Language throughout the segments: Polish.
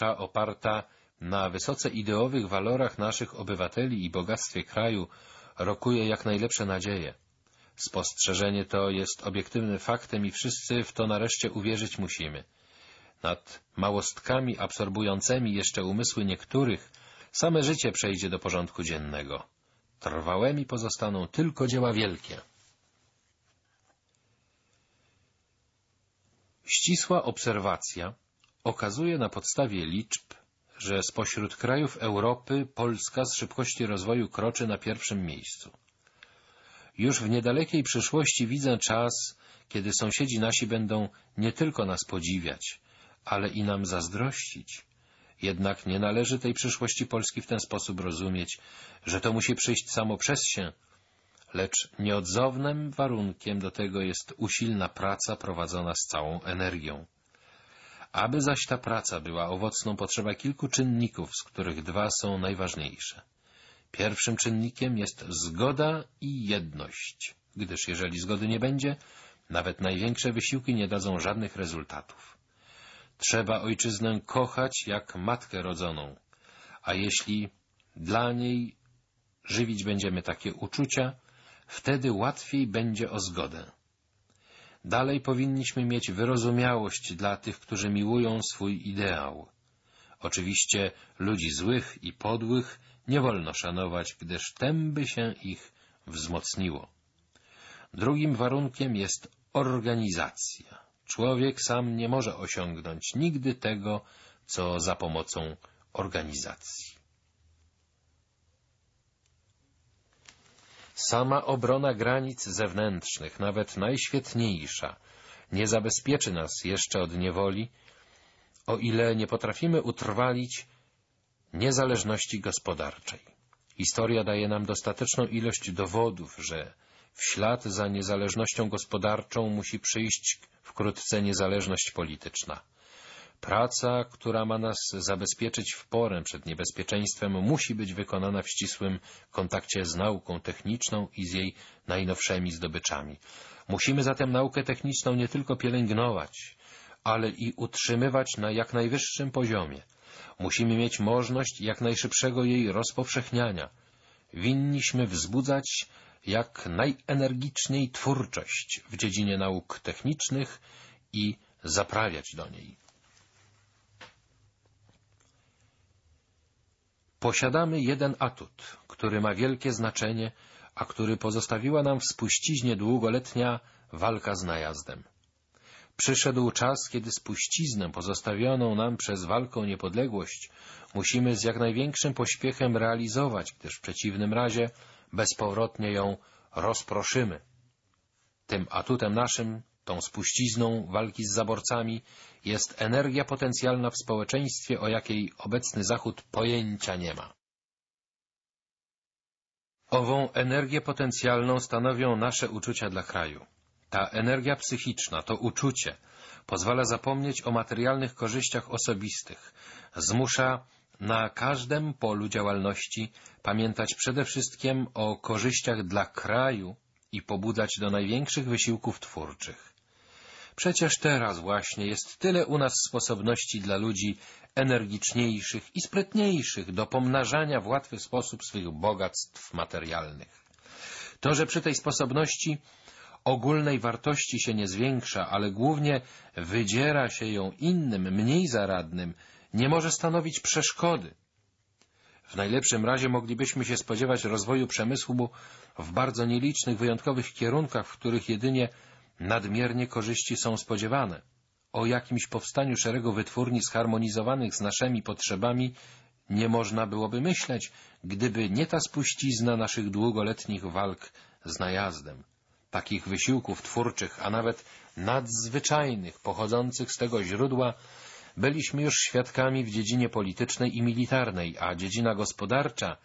oparta na wysoce ideowych walorach naszych obywateli i bogactwie kraju rokuje jak najlepsze nadzieje. Spostrzeżenie to jest obiektywnym faktem i wszyscy w to nareszcie uwierzyć musimy. Nad małostkami absorbującymi jeszcze umysły niektórych same życie przejdzie do porządku dziennego. Trwałemi pozostaną tylko dzieła wielkie. Ścisła obserwacja okazuje na podstawie liczb, że spośród krajów Europy Polska z szybkości rozwoju kroczy na pierwszym miejscu. Już w niedalekiej przyszłości widzę czas, kiedy sąsiedzi nasi będą nie tylko nas podziwiać, ale i nam zazdrościć. Jednak nie należy tej przyszłości Polski w ten sposób rozumieć, że to musi przyjść samo przez się, lecz nieodzownym warunkiem do tego jest usilna praca prowadzona z całą energią. Aby zaś ta praca była owocną, potrzeba kilku czynników, z których dwa są najważniejsze. Pierwszym czynnikiem jest zgoda i jedność, gdyż jeżeli zgody nie będzie, nawet największe wysiłki nie dadzą żadnych rezultatów. Trzeba ojczyznę kochać jak matkę rodzoną, a jeśli dla niej żywić będziemy takie uczucia, wtedy łatwiej będzie o zgodę. Dalej powinniśmy mieć wyrozumiałość dla tych, którzy miłują swój ideał. Oczywiście ludzi złych i podłych nie wolno szanować, gdyż tem by się ich wzmocniło. Drugim warunkiem jest organizacja. Człowiek sam nie może osiągnąć nigdy tego, co za pomocą organizacji. Sama obrona granic zewnętrznych, nawet najświetniejsza, nie zabezpieczy nas jeszcze od niewoli, o ile nie potrafimy utrwalić niezależności gospodarczej. Historia daje nam dostateczną ilość dowodów, że w ślad za niezależnością gospodarczą musi przyjść wkrótce niezależność polityczna. Praca, która ma nas zabezpieczyć w porę przed niebezpieczeństwem, musi być wykonana w ścisłym kontakcie z nauką techniczną i z jej najnowszymi zdobyczami. Musimy zatem naukę techniczną nie tylko pielęgnować, ale i utrzymywać na jak najwyższym poziomie. Musimy mieć możliwość jak najszybszego jej rozpowszechniania. Winniśmy wzbudzać jak najenergiczniej twórczość w dziedzinie nauk technicznych i zaprawiać do niej. Posiadamy jeden atut, który ma wielkie znaczenie, a który pozostawiła nam w spuściźnie długoletnia walka z najazdem. Przyszedł czas, kiedy spuściznę pozostawioną nam przez walkę niepodległość musimy z jak największym pośpiechem realizować, gdyż w przeciwnym razie bezpowrotnie ją rozproszymy. Tym atutem naszym, tą spuścizną walki z zaborcami jest energia potencjalna w społeczeństwie, o jakiej obecny Zachód pojęcia nie ma. Ową energię potencjalną stanowią nasze uczucia dla kraju. Ta energia psychiczna, to uczucie, pozwala zapomnieć o materialnych korzyściach osobistych, zmusza na każdym polu działalności pamiętać przede wszystkim o korzyściach dla kraju i pobudzać do największych wysiłków twórczych. Przecież teraz właśnie jest tyle u nas sposobności dla ludzi energiczniejszych i sprytniejszych do pomnażania w łatwy sposób swych bogactw materialnych. To, że przy tej sposobności ogólnej wartości się nie zwiększa, ale głównie wydziera się ją innym, mniej zaradnym, nie może stanowić przeszkody. W najlepszym razie moglibyśmy się spodziewać rozwoju przemysłu w bardzo nielicznych, wyjątkowych kierunkach, w których jedynie nadmiernie korzyści są spodziewane. O jakimś powstaniu szeregu wytwórni zharmonizowanych z naszymi potrzebami nie można byłoby myśleć, gdyby nie ta spuścizna naszych długoletnich walk z najazdem. Takich wysiłków twórczych, a nawet nadzwyczajnych, pochodzących z tego źródła, byliśmy już świadkami w dziedzinie politycznej i militarnej, a dziedzina gospodarcza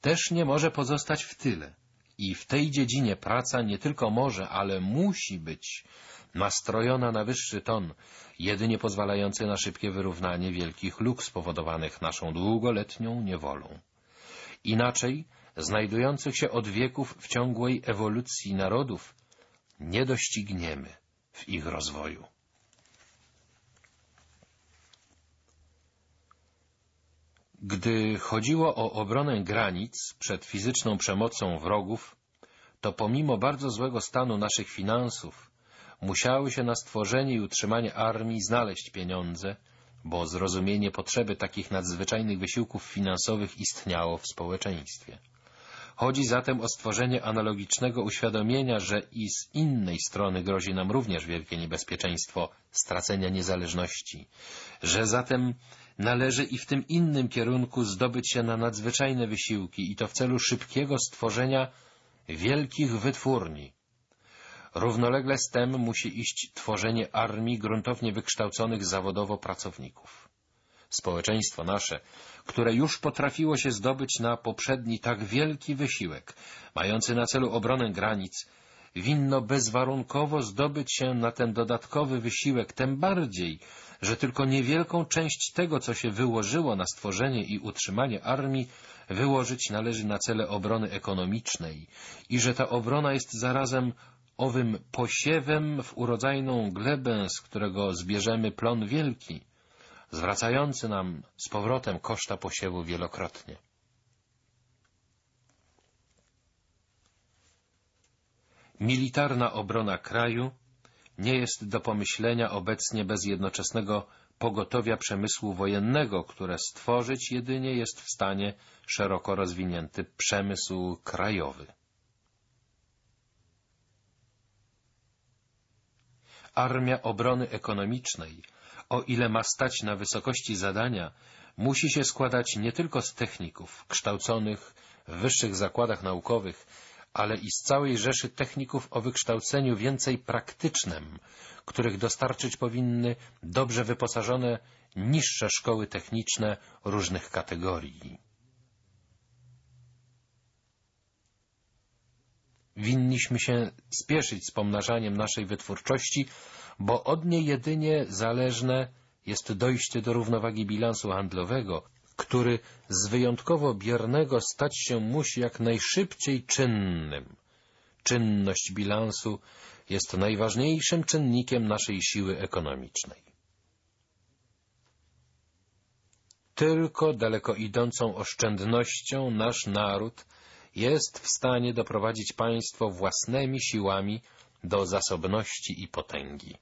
też nie może pozostać w tyle. I w tej dziedzinie praca nie tylko może, ale musi być nastrojona na wyższy ton, jedynie pozwalający na szybkie wyrównanie wielkich luk spowodowanych naszą długoletnią niewolą. Inaczej, znajdujących się od wieków w ciągłej ewolucji narodów, nie dościgniemy w ich rozwoju. Gdy chodziło o obronę granic przed fizyczną przemocą wrogów, to pomimo bardzo złego stanu naszych finansów musiały się na stworzenie i utrzymanie armii znaleźć pieniądze, bo zrozumienie potrzeby takich nadzwyczajnych wysiłków finansowych istniało w społeczeństwie. Chodzi zatem o stworzenie analogicznego uświadomienia, że i z innej strony grozi nam również wielkie niebezpieczeństwo stracenia niezależności, że zatem należy i w tym innym kierunku zdobyć się na nadzwyczajne wysiłki i to w celu szybkiego stworzenia wielkich wytwórni. Równolegle z tym musi iść tworzenie armii gruntownie wykształconych zawodowo pracowników. Społeczeństwo nasze, które już potrafiło się zdobyć na poprzedni tak wielki wysiłek, mający na celu obronę granic, winno bezwarunkowo zdobyć się na ten dodatkowy wysiłek, tym bardziej, że tylko niewielką część tego, co się wyłożyło na stworzenie i utrzymanie armii, wyłożyć należy na cele obrony ekonomicznej i że ta obrona jest zarazem owym posiewem w urodzajną glebę, z którego zbierzemy plon wielki, zwracający nam z powrotem koszta posiewu wielokrotnie. Militarna obrona kraju nie jest do pomyślenia obecnie bez jednoczesnego pogotowia przemysłu wojennego, które stworzyć jedynie jest w stanie szeroko rozwinięty przemysł krajowy. Armia obrony ekonomicznej, o ile ma stać na wysokości zadania, musi się składać nie tylko z techników kształconych w wyższych zakładach naukowych, ale i z całej rzeszy techników o wykształceniu więcej praktycznym, których dostarczyć powinny dobrze wyposażone niższe szkoły techniczne różnych kategorii. Winniśmy się spieszyć z pomnażaniem naszej wytwórczości, bo od niej jedynie zależne jest dojście do równowagi bilansu handlowego, który z wyjątkowo biernego stać się musi jak najszybciej czynnym. Czynność bilansu jest najważniejszym czynnikiem naszej siły ekonomicznej. Tylko daleko idącą oszczędnością nasz naród jest w stanie doprowadzić państwo własnymi siłami do zasobności i potęgi.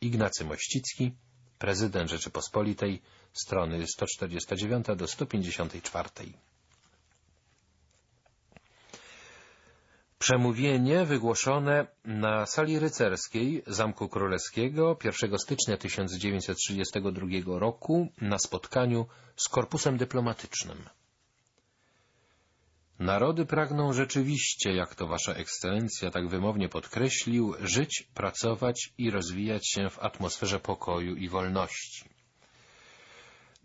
Ignacy Mościcki, prezydent Rzeczypospolitej, strony 149 do 154. Przemówienie wygłoszone na sali rycerskiej Zamku Królewskiego 1 stycznia 1932 roku na spotkaniu z korpusem dyplomatycznym. Narody pragną rzeczywiście, jak to Wasza Ekscelencja tak wymownie podkreślił, żyć, pracować i rozwijać się w atmosferze pokoju i wolności.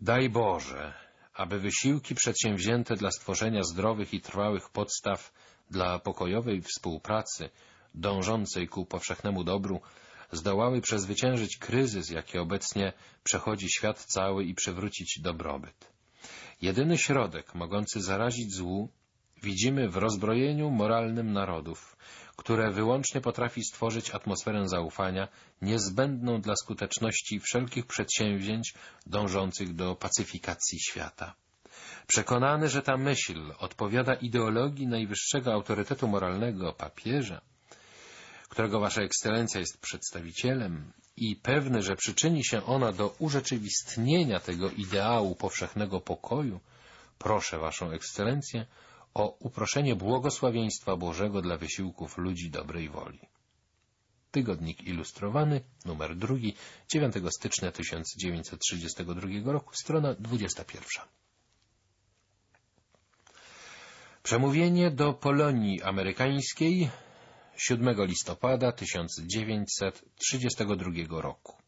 Daj Boże, aby wysiłki przedsięwzięte dla stworzenia zdrowych i trwałych podstaw dla pokojowej współpracy, dążącej ku powszechnemu dobru, zdołały przezwyciężyć kryzys, jaki obecnie przechodzi świat cały i przywrócić dobrobyt. Jedyny środek mogący zarazić złu widzimy w rozbrojeniu moralnym narodów, które wyłącznie potrafi stworzyć atmosferę zaufania niezbędną dla skuteczności wszelkich przedsięwzięć dążących do pacyfikacji świata. Przekonany, że ta myśl odpowiada ideologii najwyższego autorytetu moralnego papieża, którego Wasza Ekscelencja jest przedstawicielem i pewny, że przyczyni się ona do urzeczywistnienia tego ideału powszechnego pokoju, proszę Waszą Ekscelencję o uproszenie błogosławieństwa Bożego dla wysiłków ludzi dobrej woli. Tygodnik Ilustrowany, numer drugi, 9 stycznia 1932 roku, strona 21. Przemówienie do Polonii Amerykańskiej 7 listopada 1932 roku.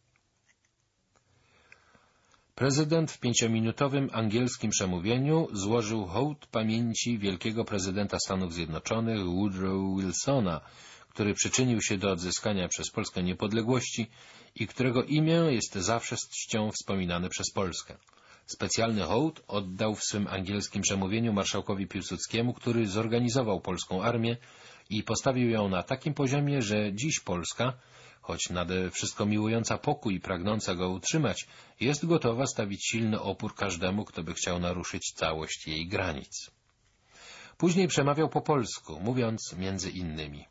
Prezydent w pięciominutowym angielskim przemówieniu złożył hołd pamięci wielkiego prezydenta Stanów Zjednoczonych Woodrow Wilsona, który przyczynił się do odzyskania przez Polskę niepodległości i którego imię jest zawsze z czcią wspominane przez Polskę. Specjalny hołd oddał w swym angielskim przemówieniu marszałkowi Piłsudskiemu, który zorganizował polską armię i postawił ją na takim poziomie, że dziś Polska choć nade wszystko miłująca pokój i pragnąca go utrzymać, jest gotowa stawić silny opór każdemu, kto by chciał naruszyć całość jej granic. Później przemawiał po polsku, mówiąc między innymi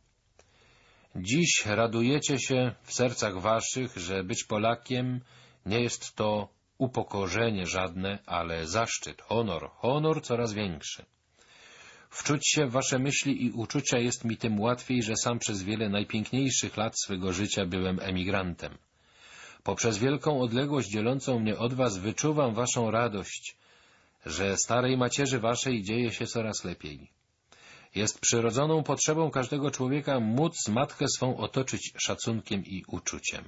Dziś radujecie się w sercach waszych, że być Polakiem nie jest to upokorzenie żadne, ale zaszczyt, honor, honor coraz większy. Wczuć się w wasze myśli i uczucia jest mi tym łatwiej, że sam przez wiele najpiękniejszych lat swego życia byłem emigrantem. Poprzez wielką odległość dzielącą mnie od was wyczuwam waszą radość, że starej macierzy waszej dzieje się coraz lepiej. Jest przyrodzoną potrzebą każdego człowieka móc matkę swą otoczyć szacunkiem i uczuciem.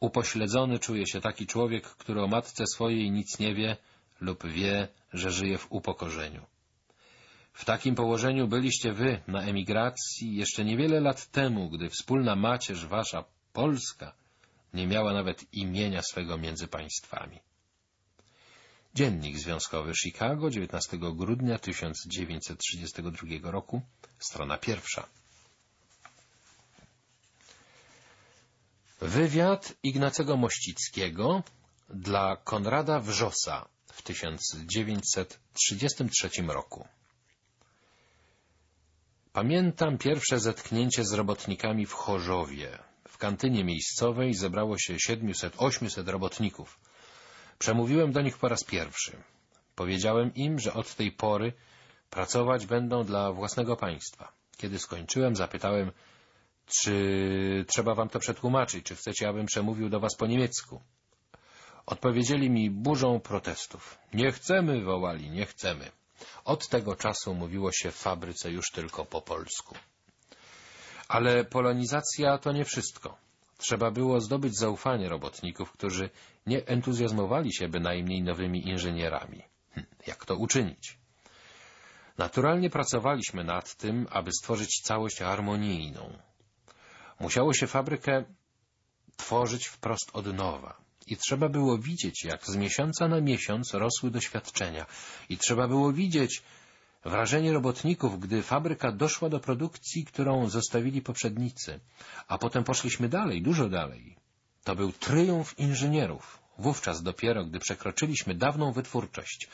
Upośledzony czuje się taki człowiek, który o matce swojej nic nie wie lub wie, że żyje w upokorzeniu. W takim położeniu byliście wy na emigracji jeszcze niewiele lat temu, gdy wspólna macierz wasza, Polska, nie miała nawet imienia swego między państwami. Dziennik Związkowy Chicago, 19 grudnia 1932 roku, strona pierwsza. Wywiad Ignacego Mościckiego dla Konrada Wrzosa w 1933 roku. Pamiętam pierwsze zetknięcie z robotnikami w Chorzowie. W kantynie miejscowej zebrało się 700-800 robotników. Przemówiłem do nich po raz pierwszy. Powiedziałem im, że od tej pory pracować będą dla własnego państwa. Kiedy skończyłem, zapytałem, czy trzeba wam to przetłumaczyć, czy chcecie, abym przemówił do was po niemiecku. Odpowiedzieli mi burzą protestów. Nie chcemy, wołali, nie chcemy. Od tego czasu mówiło się w fabryce już tylko po polsku. Ale polonizacja to nie wszystko. Trzeba było zdobyć zaufanie robotników, którzy nie entuzjazmowali się bynajmniej nowymi inżynierami. Hm, jak to uczynić? Naturalnie pracowaliśmy nad tym, aby stworzyć całość harmonijną. Musiało się fabrykę tworzyć wprost od nowa. I trzeba było widzieć, jak z miesiąca na miesiąc rosły doświadczenia. I trzeba było widzieć wrażenie robotników, gdy fabryka doszła do produkcji, którą zostawili poprzednicy. A potem poszliśmy dalej, dużo dalej. To był tryumf inżynierów. Wówczas dopiero, gdy przekroczyliśmy dawną wytwórczość,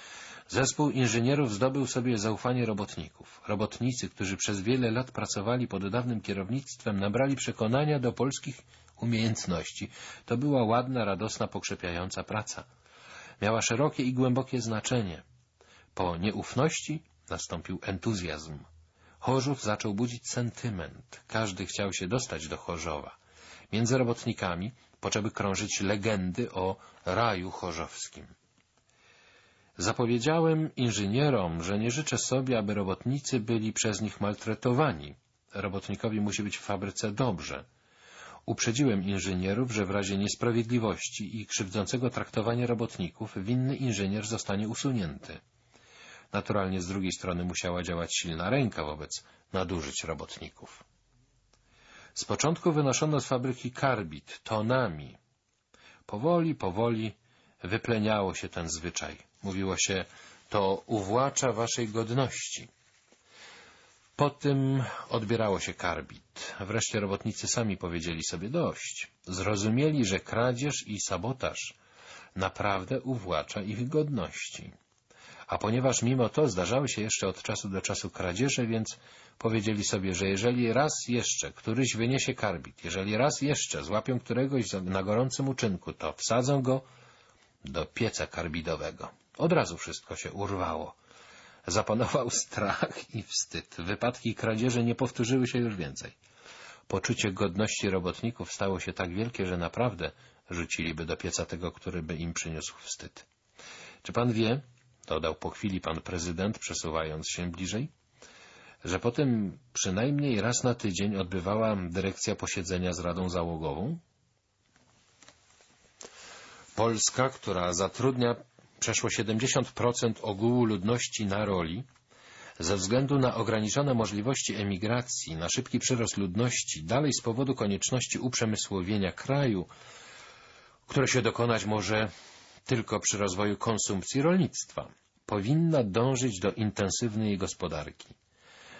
zespół inżynierów zdobył sobie zaufanie robotników. Robotnicy, którzy przez wiele lat pracowali pod dawnym kierownictwem, nabrali przekonania do polskich umiejętności. To była ładna, radosna, pokrzepiająca praca. Miała szerokie i głębokie znaczenie. Po nieufności nastąpił entuzjazm. Chorzów zaczął budzić sentyment. Każdy chciał się dostać do Chorzowa. Między robotnikami poczęły krążyć legendy o raju chorzowskim. Zapowiedziałem inżynierom, że nie życzę sobie, aby robotnicy byli przez nich maltretowani. Robotnikowi musi być w fabryce dobrze. Uprzedziłem inżynierów, że w razie niesprawiedliwości i krzywdzącego traktowania robotników winny inżynier zostanie usunięty. Naturalnie z drugiej strony musiała działać silna ręka wobec nadużyć robotników. Z początku wynoszono z fabryki karbit tonami. Powoli, powoli wypleniało się ten zwyczaj. Mówiło się, to uwłacza waszej godności. Po tym odbierało się karbit. Wreszcie robotnicy sami powiedzieli sobie dość. Zrozumieli, że kradzież i sabotaż naprawdę uwłacza ich godności. A ponieważ mimo to zdarzały się jeszcze od czasu do czasu kradzieże, więc powiedzieli sobie, że jeżeli raz jeszcze któryś wyniesie karbit, jeżeli raz jeszcze złapią któregoś na gorącym uczynku, to wsadzą go do pieca karbidowego. Od razu wszystko się urwało. Zapanował strach i wstyd. Wypadki kradzieży nie powtórzyły się już więcej. Poczucie godności robotników stało się tak wielkie, że naprawdę rzuciliby do pieca tego, który by im przyniósł wstyd. Czy pan wie, dodał po chwili pan prezydent, przesuwając się bliżej, że potem przynajmniej raz na tydzień odbywała dyrekcja posiedzenia z Radą Załogową? Polska, która zatrudnia przeszło 70% ogółu ludności na roli, ze względu na ograniczone możliwości emigracji, na szybki przyrost ludności, dalej z powodu konieczności uprzemysłowienia kraju, które się dokonać może tylko przy rozwoju konsumpcji rolnictwa, powinna dążyć do intensywnej gospodarki.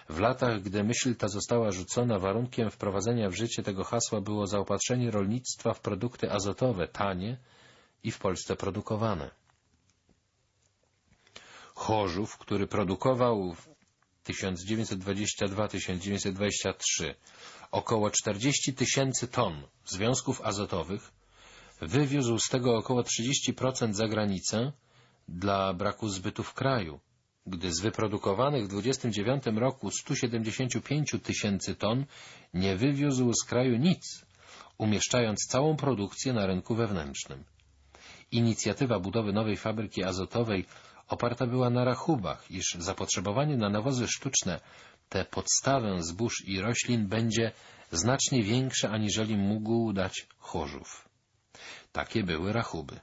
W latach, gdy myśl ta została rzucona, warunkiem wprowadzenia w życie tego hasła było zaopatrzenie rolnictwa w produkty azotowe, tanie i w Polsce produkowane. Chorzów, który produkował w 1922-1923 około 40 tysięcy ton związków azotowych, wywiózł z tego około 30% za granicę dla braku zbytu w kraju, gdy z wyprodukowanych w 29 roku 175 tysięcy ton nie wywiózł z kraju nic, umieszczając całą produkcję na rynku wewnętrznym. Inicjatywa budowy nowej fabryki azotowej oparta była na rachubach, iż zapotrzebowanie na nawozy sztuczne, tę podstawę zbóż i roślin będzie znacznie większe, aniżeli mógł dać Chorzów. Takie były rachuby.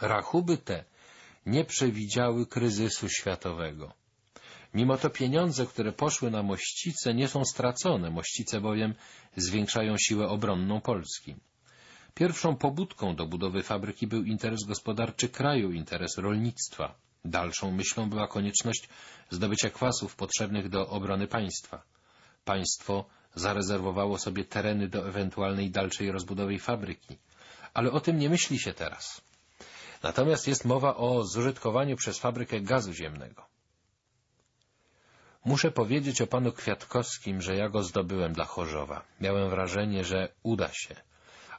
Rachuby te nie przewidziały kryzysu światowego. Mimo to pieniądze, które poszły na mościce, nie są stracone, mościce bowiem zwiększają siłę obronną Polski. Pierwszą pobudką do budowy fabryki był interes gospodarczy kraju, interes rolnictwa. Dalszą myślą była konieczność zdobycia kwasów potrzebnych do obrony państwa. Państwo zarezerwowało sobie tereny do ewentualnej dalszej rozbudowy fabryki. Ale o tym nie myśli się teraz. Natomiast jest mowa o zużytkowaniu przez fabrykę gazu ziemnego. Muszę powiedzieć o panu Kwiatkowskim, że ja go zdobyłem dla Chorzowa. Miałem wrażenie, że uda się.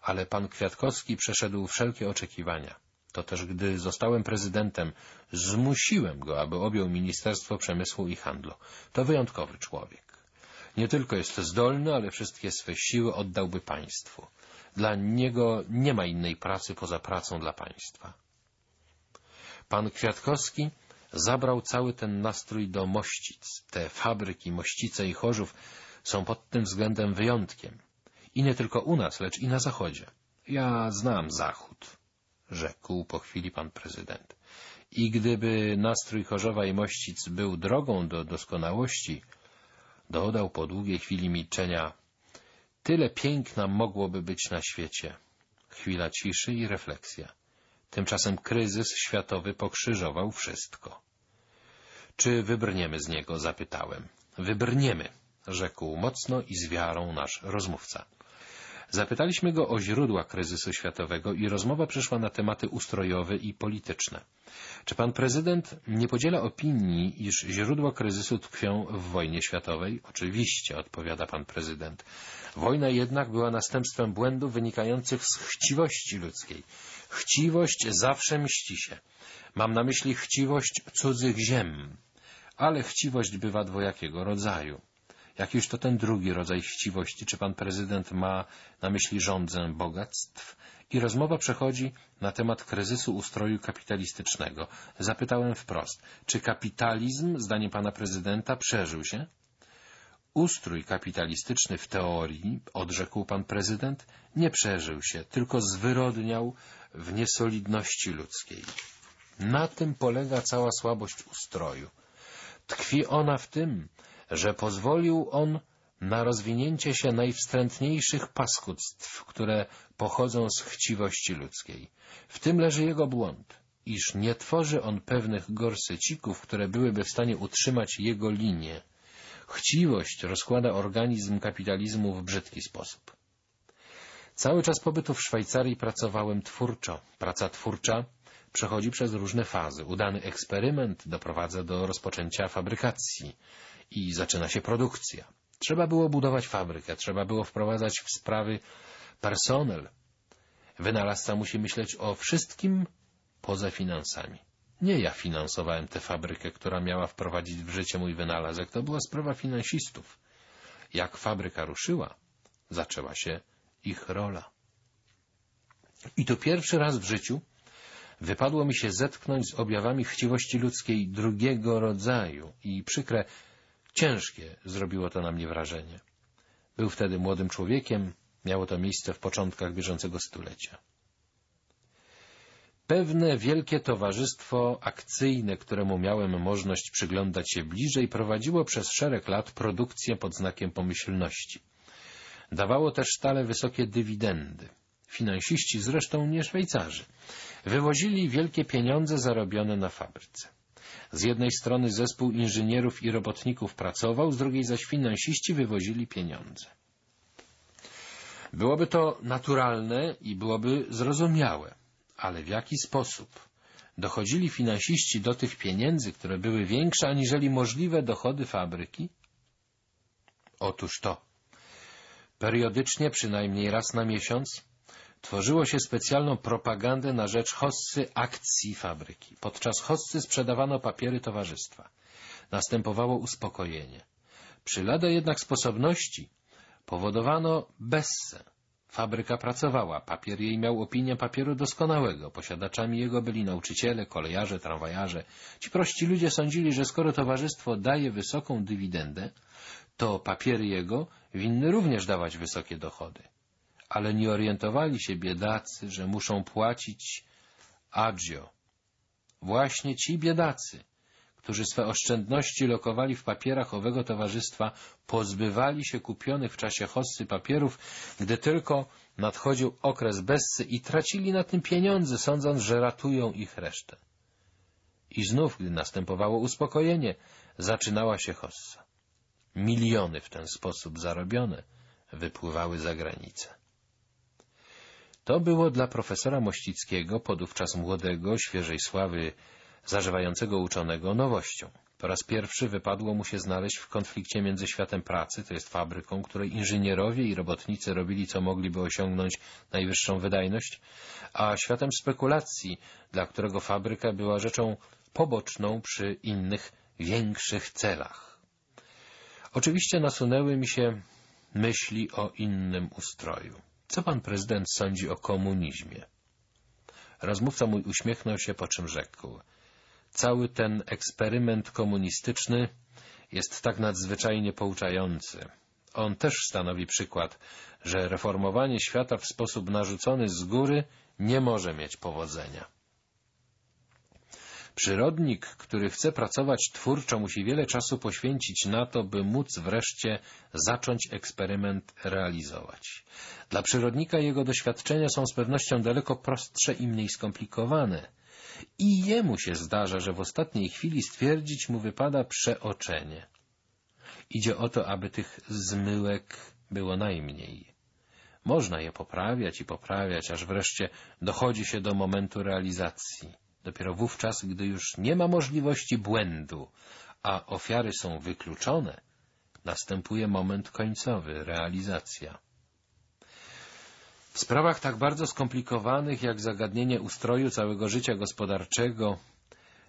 Ale pan Kwiatkowski przeszedł wszelkie oczekiwania. To też gdy zostałem prezydentem, zmusiłem go, aby objął Ministerstwo Przemysłu i Handlu. To wyjątkowy człowiek. Nie tylko jest zdolny, ale wszystkie swe siły oddałby państwu. Dla niego nie ma innej pracy poza pracą dla państwa. Pan Kwiatkowski zabrał cały ten nastrój do Mościc. Te fabryki, Mościce i Chorzów są pod tym względem wyjątkiem. I nie tylko u nas, lecz i na Zachodzie. Ja znam Zachód, rzekł po chwili pan prezydent. I gdyby nastrój Chorzowa i Mościc był drogą do doskonałości, dodał po długiej chwili milczenia, tyle piękna mogłoby być na świecie. Chwila ciszy i refleksja. Tymczasem kryzys światowy pokrzyżował wszystko. Czy wybrniemy z niego? zapytałem. Wybrniemy, rzekł mocno i z wiarą nasz rozmówca. Zapytaliśmy go o źródła kryzysu światowego i rozmowa przeszła na tematy ustrojowe i polityczne. Czy pan prezydent nie podziela opinii, iż źródła kryzysu tkwią w wojnie światowej? Oczywiście, odpowiada pan prezydent. Wojna jednak była następstwem błędów wynikających z chciwości ludzkiej. Chciwość zawsze mści się. Mam na myśli chciwość cudzych ziem, ale chciwość bywa dwojakiego rodzaju. Jakiż to ten drugi rodzaj chciwości? Czy pan prezydent ma na myśli rządzę bogactw? I rozmowa przechodzi na temat kryzysu ustroju kapitalistycznego. Zapytałem wprost, czy kapitalizm, zdaniem pana prezydenta, przeżył się? Ustrój kapitalistyczny w teorii, odrzekł pan prezydent, nie przeżył się, tylko zwyrodniał w niesolidności ludzkiej. Na tym polega cała słabość ustroju. Tkwi ona w tym, że pozwolił on na rozwinięcie się najwstrętniejszych paskudztw, które pochodzą z chciwości ludzkiej. W tym leży jego błąd, iż nie tworzy on pewnych gorsycików, które byłyby w stanie utrzymać jego linię. Chciwość rozkłada organizm kapitalizmu w brzydki sposób. Cały czas pobytu w Szwajcarii pracowałem twórczo. Praca twórcza przechodzi przez różne fazy. Udany eksperyment doprowadza do rozpoczęcia fabrykacji i zaczyna się produkcja. Trzeba było budować fabrykę, trzeba było wprowadzać w sprawy personel. Wynalazca musi myśleć o wszystkim poza finansami. Nie ja finansowałem tę fabrykę, która miała wprowadzić w życie mój wynalazek. To była sprawa finansistów. Jak fabryka ruszyła, zaczęła się ich rola. I to pierwszy raz w życiu wypadło mi się zetknąć z objawami chciwości ludzkiej drugiego rodzaju i przykre, ciężkie zrobiło to na mnie wrażenie. Był wtedy młodym człowiekiem, miało to miejsce w początkach bieżącego stulecia. Pewne wielkie towarzystwo akcyjne, któremu miałem możliwość przyglądać się bliżej, prowadziło przez szereg lat produkcję pod znakiem pomyślności. Dawało też stale wysokie dywidendy. Finansiści, zresztą nie Szwajcarzy, wywozili wielkie pieniądze zarobione na fabryce. Z jednej strony zespół inżynierów i robotników pracował, z drugiej zaś finansiści wywozili pieniądze. Byłoby to naturalne i byłoby zrozumiałe, ale w jaki sposób dochodzili finansiści do tych pieniędzy, które były większe aniżeli możliwe dochody fabryki? Otóż to. Periodycznie, przynajmniej raz na miesiąc, tworzyło się specjalną propagandę na rzecz hossy akcji fabryki. Podczas hossy sprzedawano papiery towarzystwa. Następowało uspokojenie. Przy lada jednak sposobności powodowano bessę. Fabryka pracowała, papier jej miał opinię papieru doskonałego, posiadaczami jego byli nauczyciele, kolejarze, tramwajarze. Ci prości ludzie sądzili, że skoro towarzystwo daje wysoką dywidendę, to papiery jego winny również dawać wysokie dochody. Ale nie orientowali się biedacy, że muszą płacić agio. Właśnie ci biedacy, którzy swe oszczędności lokowali w papierach owego towarzystwa, pozbywali się kupionych w czasie hossy papierów, gdy tylko nadchodził okres bessy i tracili na tym pieniądze, sądząc, że ratują ich resztę. I znów, gdy następowało uspokojenie, zaczynała się hossa. Miliony w ten sposób zarobione wypływały za granicę. To było dla profesora Mościckiego, podówczas młodego, świeżej sławy, zażywającego uczonego, nowością. Po raz pierwszy wypadło mu się znaleźć w konflikcie między światem pracy, to jest fabryką, której inżynierowie i robotnicy robili co mogli, by osiągnąć najwyższą wydajność, a światem spekulacji, dla którego fabryka była rzeczą poboczną przy innych, większych celach. Oczywiście nasunęły mi się myśli o innym ustroju. Co pan prezydent sądzi o komunizmie? Rozmówca mój uśmiechnął się, po czym rzekł. Cały ten eksperyment komunistyczny jest tak nadzwyczajnie pouczający. On też stanowi przykład, że reformowanie świata w sposób narzucony z góry nie może mieć powodzenia. Przyrodnik, który chce pracować twórczo, musi wiele czasu poświęcić na to, by móc wreszcie zacząć eksperyment realizować. Dla przyrodnika jego doświadczenia są z pewnością daleko prostsze i mniej skomplikowane. I jemu się zdarza, że w ostatniej chwili stwierdzić mu wypada przeoczenie. Idzie o to, aby tych zmyłek było najmniej. Można je poprawiać i poprawiać, aż wreszcie dochodzi się do momentu realizacji. Dopiero wówczas, gdy już nie ma możliwości błędu, a ofiary są wykluczone, następuje moment końcowy, realizacja. W sprawach tak bardzo skomplikowanych jak zagadnienie ustroju całego życia gospodarczego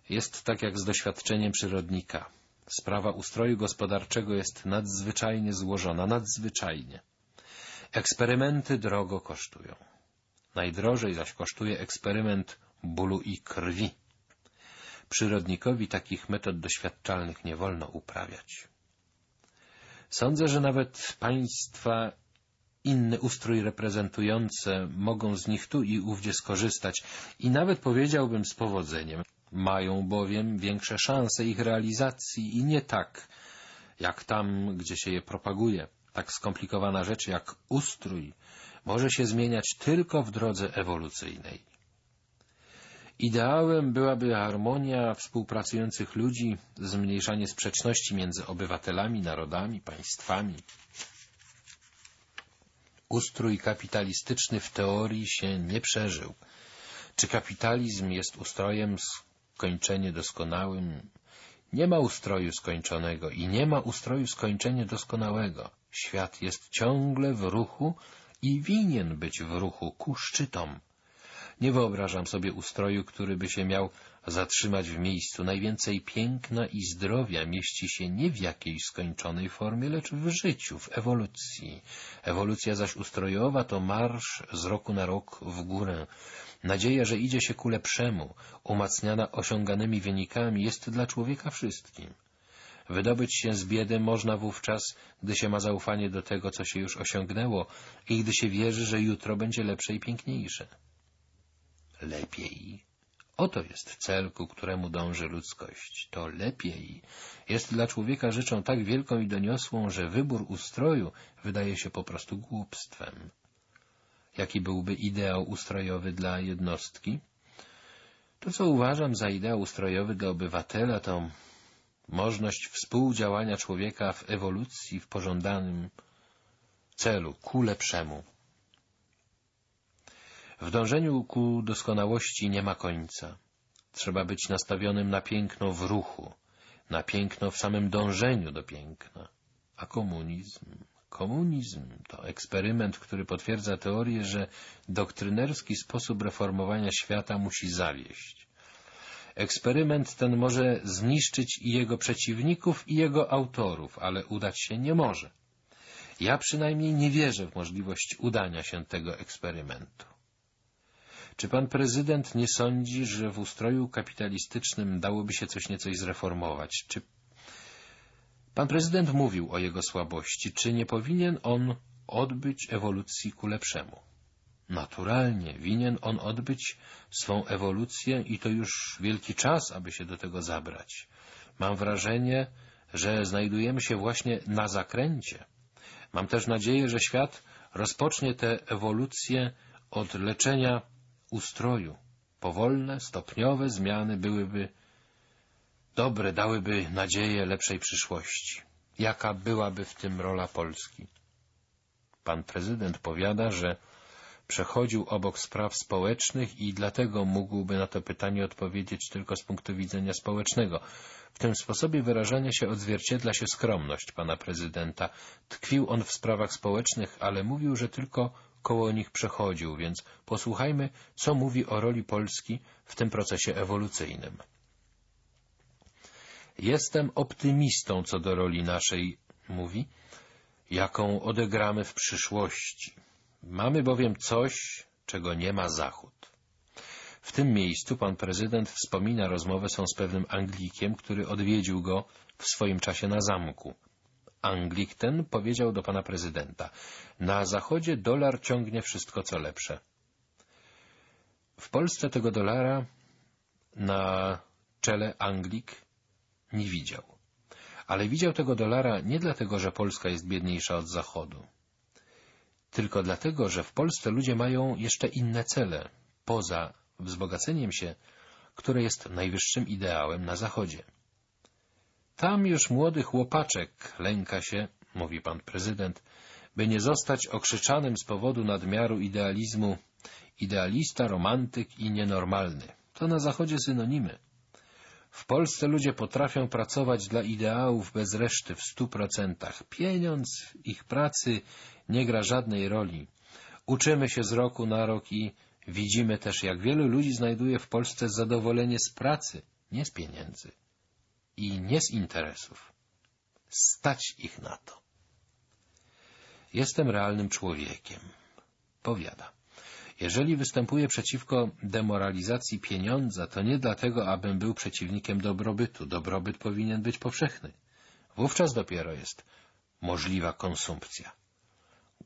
jest tak jak z doświadczeniem przyrodnika. Sprawa ustroju gospodarczego jest nadzwyczajnie złożona, nadzwyczajnie. Eksperymenty drogo kosztują. Najdrożej zaś kosztuje eksperyment bólu i krwi. Przyrodnikowi takich metod doświadczalnych nie wolno uprawiać. Sądzę, że nawet państwa inny ustrój reprezentujące mogą z nich tu i ówdzie skorzystać i nawet powiedziałbym z powodzeniem. Mają bowiem większe szanse ich realizacji i nie tak, jak tam, gdzie się je propaguje. Tak skomplikowana rzecz jak ustrój może się zmieniać tylko w drodze ewolucyjnej. Ideałem byłaby harmonia współpracujących ludzi, zmniejszanie sprzeczności między obywatelami, narodami, państwami. Ustrój kapitalistyczny w teorii się nie przeżył. Czy kapitalizm jest ustrojem skończenie doskonałym? Nie ma ustroju skończonego i nie ma ustroju skończenie doskonałego. Świat jest ciągle w ruchu i winien być w ruchu ku szczytom. Nie wyobrażam sobie ustroju, który by się miał zatrzymać w miejscu. Najwięcej piękna i zdrowia mieści się nie w jakiejś skończonej formie, lecz w życiu, w ewolucji. Ewolucja zaś ustrojowa to marsz z roku na rok w górę. Nadzieja, że idzie się ku lepszemu, umacniana osiąganymi wynikami, jest dla człowieka wszystkim. Wydobyć się z biedy można wówczas, gdy się ma zaufanie do tego, co się już osiągnęło i gdy się wierzy, że jutro będzie lepsze i piękniejsze lepiej. Oto jest cel, ku któremu dąży ludzkość. To lepiej jest dla człowieka rzeczą tak wielką i doniosłą, że wybór ustroju wydaje się po prostu głupstwem. Jaki byłby ideał ustrojowy dla jednostki? To, co uważam za ideał ustrojowy dla obywatela, to możliwość współdziałania człowieka w ewolucji w pożądanym celu, ku lepszemu. W dążeniu ku doskonałości nie ma końca. Trzeba być nastawionym na piękno w ruchu, na piękno w samym dążeniu do piękna. A komunizm? Komunizm to eksperyment, który potwierdza teorię, że doktrynerski sposób reformowania świata musi zawieść. Eksperyment ten może zniszczyć i jego przeciwników, i jego autorów, ale udać się nie może. Ja przynajmniej nie wierzę w możliwość udania się tego eksperymentu. Czy pan prezydent nie sądzi, że w ustroju kapitalistycznym dałoby się coś niecoś zreformować? Czy pan prezydent mówił o jego słabości. Czy nie powinien on odbyć ewolucji ku lepszemu? Naturalnie winien on odbyć swą ewolucję i to już wielki czas, aby się do tego zabrać. Mam wrażenie, że znajdujemy się właśnie na zakręcie. Mam też nadzieję, że świat rozpocznie tę ewolucję od leczenia ustroju. Powolne, stopniowe zmiany byłyby dobre, dałyby nadzieję lepszej przyszłości. Jaka byłaby w tym rola Polski? Pan prezydent powiada, że przechodził obok spraw społecznych i dlatego mógłby na to pytanie odpowiedzieć tylko z punktu widzenia społecznego. W tym sposobie wyrażania się odzwierciedla się skromność pana prezydenta. Tkwił on w sprawach społecznych, ale mówił, że tylko koło nich przechodził, więc posłuchajmy, co mówi o roli Polski w tym procesie ewolucyjnym. Jestem optymistą co do roli naszej, mówi, jaką odegramy w przyszłości. Mamy bowiem coś, czego nie ma Zachód. W tym miejscu pan prezydent wspomina rozmowę są z pewnym Anglikiem, który odwiedził go w swoim czasie na zamku. Anglik ten powiedział do pana prezydenta na zachodzie dolar ciągnie wszystko co lepsze. W Polsce tego dolara na czele Anglik nie widział. Ale widział tego dolara nie dlatego, że Polska jest biedniejsza od Zachodu tylko dlatego, że w Polsce ludzie mają jeszcze inne cele, poza wzbogaceniem się, które jest najwyższym ideałem na Zachodzie. Tam już młody chłopaczek lęka się, mówi pan prezydent, by nie zostać okrzyczanym z powodu nadmiaru idealizmu idealista, romantyk i nienormalny. To na Zachodzie synonimy. W Polsce ludzie potrafią pracować dla ideałów bez reszty w stu procentach. Pieniądz w ich pracy nie gra żadnej roli. Uczymy się z roku na rok i widzimy też, jak wielu ludzi znajduje w Polsce zadowolenie z pracy, nie z pieniędzy i nie z interesów. Stać ich na to. Jestem realnym człowiekiem. Powiada. Jeżeli występuję przeciwko demoralizacji pieniądza, to nie dlatego, abym był przeciwnikiem dobrobytu. Dobrobyt powinien być powszechny. Wówczas dopiero jest możliwa konsumpcja.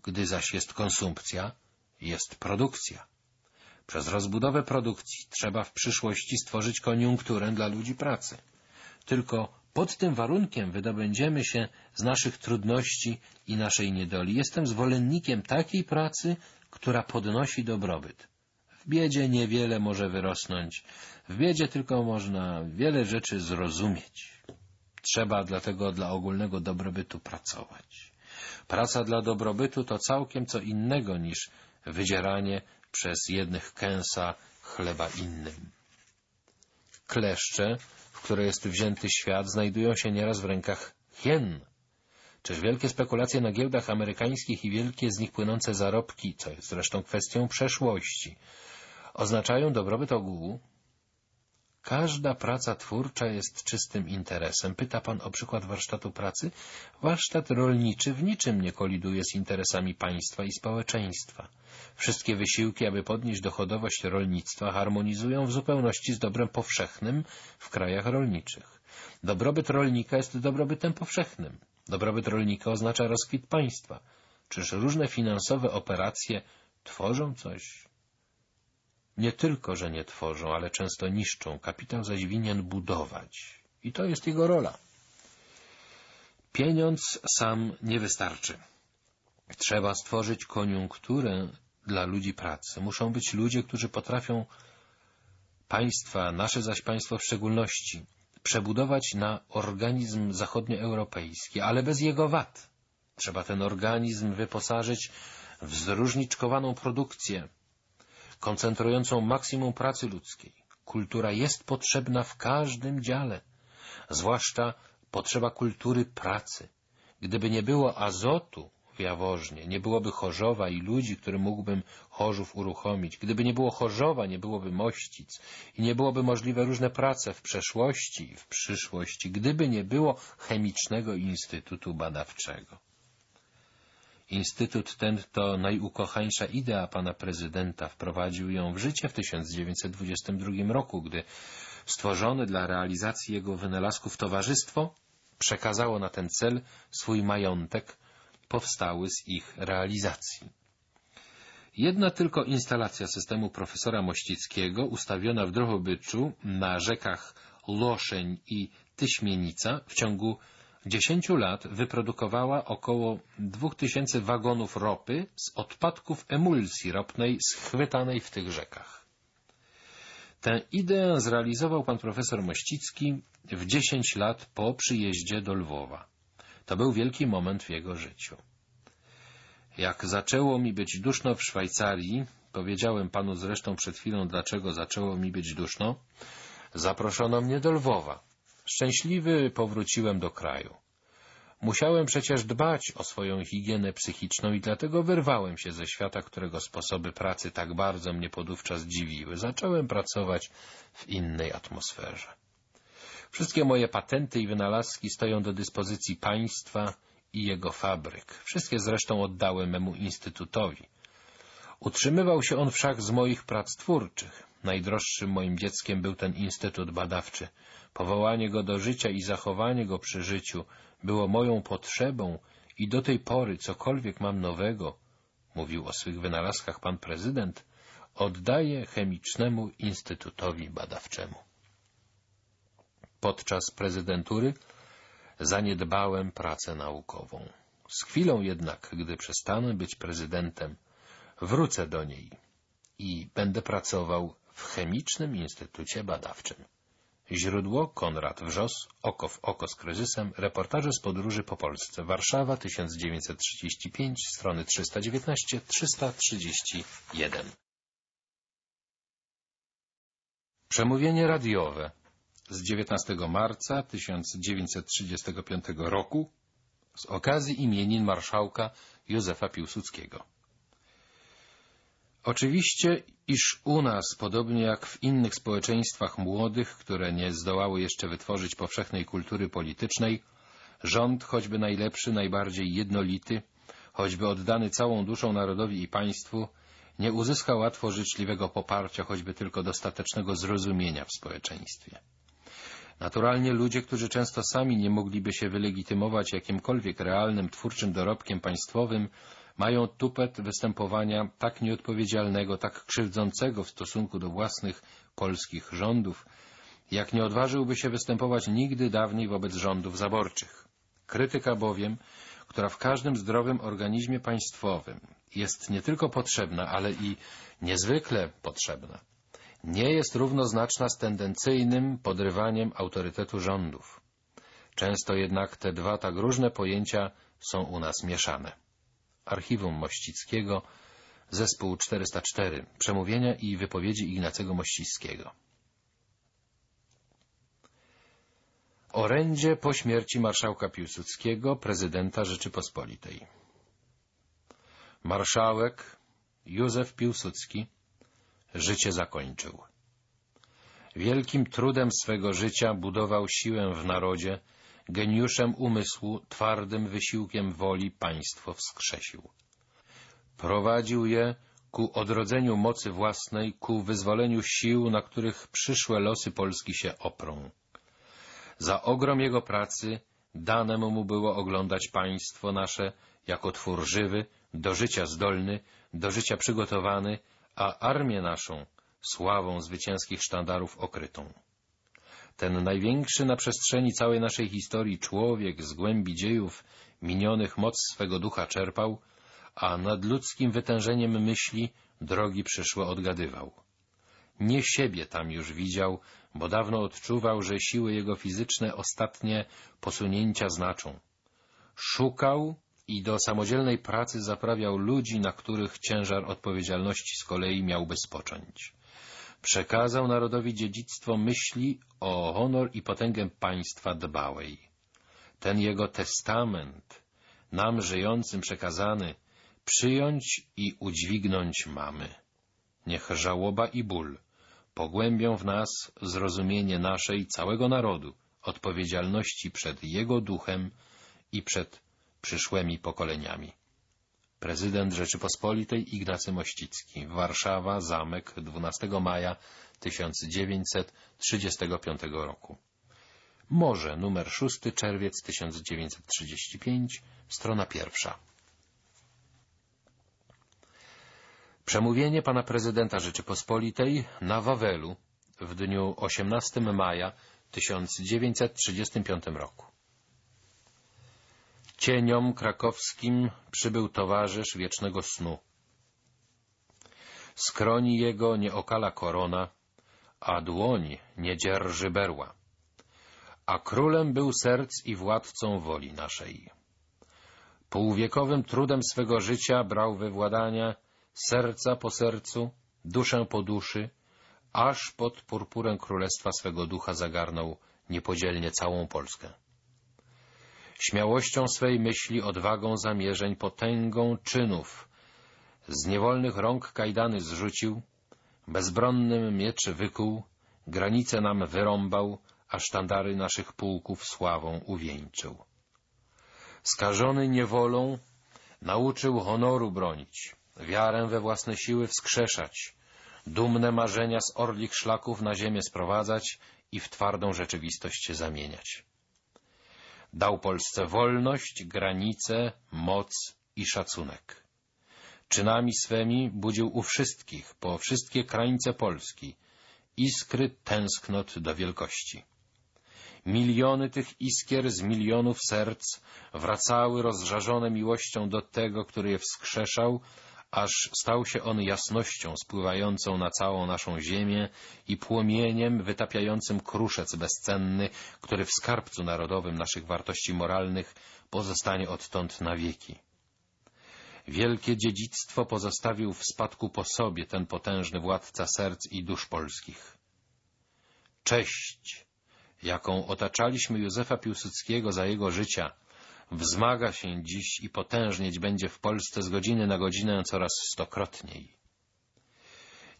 Gdy zaś jest konsumpcja, jest produkcja. Przez rozbudowę produkcji trzeba w przyszłości stworzyć koniunkturę dla ludzi pracy. Tylko pod tym warunkiem wydobędziemy się z naszych trudności i naszej niedoli. Jestem zwolennikiem takiej pracy, która podnosi dobrobyt. W biedzie niewiele może wyrosnąć, w biedzie tylko można wiele rzeczy zrozumieć. Trzeba dlatego dla ogólnego dobrobytu pracować. Praca dla dobrobytu to całkiem co innego niż wydzieranie przez jednych kęsa chleba innym. Kleszcze, w które jest wzięty świat, znajdują się nieraz w rękach hien, Czyż wielkie spekulacje na giełdach amerykańskich i wielkie z nich płynące zarobki, co jest zresztą kwestią przeszłości, oznaczają dobrobyt ogółu? Każda praca twórcza jest czystym interesem. Pyta pan o przykład warsztatu pracy? Warsztat rolniczy w niczym nie koliduje z interesami państwa i społeczeństwa. Wszystkie wysiłki, aby podnieść dochodowość rolnictwa, harmonizują w zupełności z dobrem powszechnym w krajach rolniczych. Dobrobyt rolnika jest dobrobytem powszechnym. Dobrobyt rolnika oznacza rozkwit państwa. Czyż różne finansowe operacje tworzą coś? Nie tylko, że nie tworzą, ale często niszczą. Kapitał zaś winien budować. I to jest jego rola. Pieniądz sam nie wystarczy. Trzeba stworzyć koniunkturę dla ludzi pracy. Muszą być ludzie, którzy potrafią państwa, nasze zaś państwo w szczególności, przebudować na organizm zachodnioeuropejski, ale bez jego wad. Trzeba ten organizm wyposażyć w zróżniczkowaną produkcję, koncentrującą maksimum pracy ludzkiej. Kultura jest potrzebna w każdym dziale, zwłaszcza potrzeba kultury pracy. Gdyby nie było azotu w Jaworznie, nie byłoby Chorzowa i ludzi, którym mógłbym Chorzów uruchomić. Gdyby nie było Chorzowa, nie byłoby Mościc i nie byłoby możliwe różne prace w przeszłości i w przyszłości, gdyby nie było Chemicznego Instytutu Badawczego. Instytut ten to najukochańsza idea pana prezydenta. Wprowadził ją w życie w 1922 roku, gdy stworzone dla realizacji jego wynalazków towarzystwo przekazało na ten cel swój majątek powstały z ich realizacji. Jedna tylko instalacja systemu profesora Mościckiego ustawiona w Drohobyczu na rzekach Loszeń i Tyśmienica w ciągu dziesięciu lat wyprodukowała około dwóch tysięcy wagonów ropy z odpadków emulsji ropnej schwytanej w tych rzekach. Tę ideę zrealizował pan profesor Mościcki w dziesięć lat po przyjeździe do Lwowa. To był wielki moment w jego życiu. Jak zaczęło mi być duszno w Szwajcarii, powiedziałem panu zresztą przed chwilą, dlaczego zaczęło mi być duszno, zaproszono mnie do Lwowa. Szczęśliwy powróciłem do kraju. Musiałem przecież dbać o swoją higienę psychiczną i dlatego wyrwałem się ze świata, którego sposoby pracy tak bardzo mnie podówczas dziwiły. Zacząłem pracować w innej atmosferze. Wszystkie moje patenty i wynalazki stoją do dyspozycji państwa i jego fabryk. Wszystkie zresztą oddałem memu instytutowi. Utrzymywał się on wszak z moich prac twórczych. Najdroższym moim dzieckiem był ten instytut badawczy. Powołanie go do życia i zachowanie go przy życiu było moją potrzebą i do tej pory cokolwiek mam nowego, mówił o swych wynalazkach pan prezydent, oddaję Chemicznemu Instytutowi Badawczemu. Podczas prezydentury zaniedbałem pracę naukową. Z chwilą jednak, gdy przestanę być prezydentem, wrócę do niej i będę pracował w Chemicznym Instytucie Badawczym. Źródło Konrad Wrzos, Oko w oko z kryzysem, reportaże z podróży po Polsce, Warszawa 1935, strony 319-331. Przemówienie radiowe z 19 marca 1935 roku z okazji imienin marszałka Józefa Piłsudskiego. Oczywiście, iż u nas, podobnie jak w innych społeczeństwach młodych, które nie zdołały jeszcze wytworzyć powszechnej kultury politycznej, rząd, choćby najlepszy, najbardziej jednolity, choćby oddany całą duszą narodowi i państwu, nie uzyska łatwo życzliwego poparcia, choćby tylko dostatecznego zrozumienia w społeczeństwie. Naturalnie ludzie, którzy często sami nie mogliby się wylegitymować jakimkolwiek realnym, twórczym dorobkiem państwowym, mają tupet występowania tak nieodpowiedzialnego, tak krzywdzącego w stosunku do własnych polskich rządów, jak nie odważyłby się występować nigdy dawniej wobec rządów zaborczych. Krytyka bowiem, która w każdym zdrowym organizmie państwowym jest nie tylko potrzebna, ale i niezwykle potrzebna, nie jest równoznaczna z tendencyjnym podrywaniem autorytetu rządów. Często jednak te dwa tak różne pojęcia są u nas mieszane. Archiwum Mościckiego, zespół 404, przemówienia i wypowiedzi Ignacego Mościckiego. Orędzie po śmierci marszałka Piłsudskiego, prezydenta Rzeczypospolitej. Marszałek Józef Piłsudski życie zakończył. Wielkim trudem swego życia budował siłę w narodzie, geniuszem umysłu, twardym wysiłkiem woli państwo wskrzesił. Prowadził je ku odrodzeniu mocy własnej, ku wyzwoleniu sił, na których przyszłe losy Polski się oprą. Za ogrom jego pracy danem mu było oglądać państwo nasze jako twór żywy, do życia zdolny, do życia przygotowany, a armię naszą sławą zwycięskich sztandarów okrytą. Ten największy na przestrzeni całej naszej historii człowiek z głębi dziejów minionych moc swego ducha czerpał, a nad ludzkim wytężeniem myśli drogi przyszłe odgadywał. Nie siebie tam już widział, bo dawno odczuwał, że siły jego fizyczne ostatnie posunięcia znaczą. Szukał i do samodzielnej pracy zaprawiał ludzi, na których ciężar odpowiedzialności z kolei miałby spocząć. Przekazał narodowi dziedzictwo myśli o honor i potęgę państwa dbałej. Ten jego testament, nam żyjącym przekazany, przyjąć i udźwignąć mamy. Niech żałoba i ból pogłębią w nas zrozumienie naszej całego narodu, odpowiedzialności przed jego duchem i przed przyszłymi pokoleniami. Prezydent Rzeczypospolitej Ignacy Mościcki, Warszawa, Zamek, 12 maja 1935 roku. Morze, numer 6, czerwiec 1935, strona pierwsza. Przemówienie pana prezydenta Rzeczypospolitej na Wawelu w dniu 18 maja 1935 roku. Cieniom krakowskim przybył towarzysz wiecznego snu. Skroni jego nie okala korona, a dłoń nie dzierży berła. A królem był serc i władcą woli naszej. Półwiekowym trudem swego życia brał we władania serca po sercu, duszę po duszy, aż pod purpurę królestwa swego ducha zagarnął niepodzielnie całą Polskę. Śmiałością swej myśli, odwagą zamierzeń, potęgą czynów, z niewolnych rąk kajdany zrzucił, bezbronnym miecz wykuł, granice nam wyrąbał, a sztandary naszych pułków sławą uwieńczył. Skażony niewolą nauczył honoru bronić, wiarę we własne siły wskrzeszać, dumne marzenia z orlich szlaków na ziemię sprowadzać i w twardą rzeczywistość zamieniać. Dał Polsce wolność, granice, moc i szacunek. Czynami swemi budził u wszystkich, po wszystkie krańce Polski, iskry tęsknot do wielkości. Miliony tych iskier z milionów serc wracały rozżarzone miłością do tego, który je wskrzeszał, aż stał się on jasnością spływającą na całą naszą ziemię i płomieniem wytapiającym kruszec bezcenny, który w skarbcu narodowym naszych wartości moralnych pozostanie odtąd na wieki. Wielkie dziedzictwo pozostawił w spadku po sobie ten potężny władca serc i dusz polskich. Cześć, jaką otaczaliśmy Józefa Piłsudskiego za jego życia, wzmaga się dziś i potężnieć będzie w Polsce z godziny na godzinę coraz stokrotniej.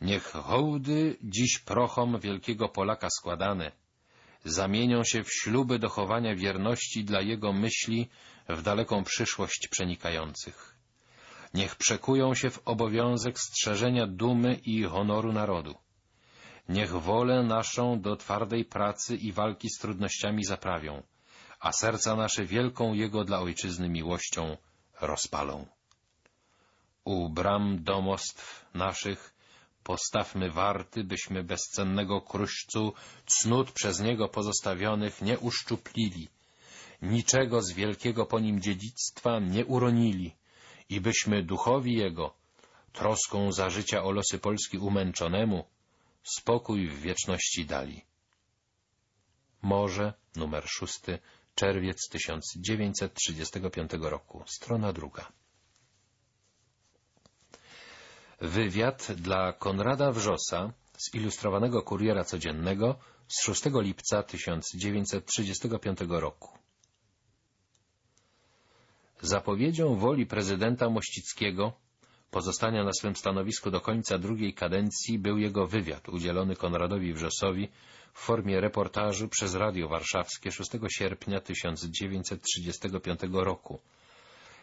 Niech hołdy dziś prochom wielkiego Polaka składane zamienią się w śluby dochowania wierności dla jego myśli w daleką przyszłość przenikających. Niech przekują się w obowiązek strzeżenia dumy i honoru narodu. Niech wolę naszą do twardej pracy i walki z trudnościami zaprawią a serca nasze wielką Jego dla Ojczyzny miłością rozpalą. U bram domostw naszych postawmy warty, byśmy bezcennego kruszcu cnót przez Niego pozostawionych nie uszczuplili, niczego z wielkiego po Nim dziedzictwa nie uronili i byśmy duchowi Jego, troską za życia o losy Polski umęczonemu, spokój w wieczności dali. Morze, numer szósty, Czerwiec 1935 roku. Strona druga. Wywiad dla Konrada Wrzosa z ilustrowanego kuriera codziennego z 6 lipca 1935 roku. Zapowiedzią woli prezydenta Mościckiego pozostania na swym stanowisku do końca drugiej kadencji był jego wywiad udzielony Konradowi Wrzosowi w formie reportażu przez Radio Warszawskie 6 sierpnia 1935 roku.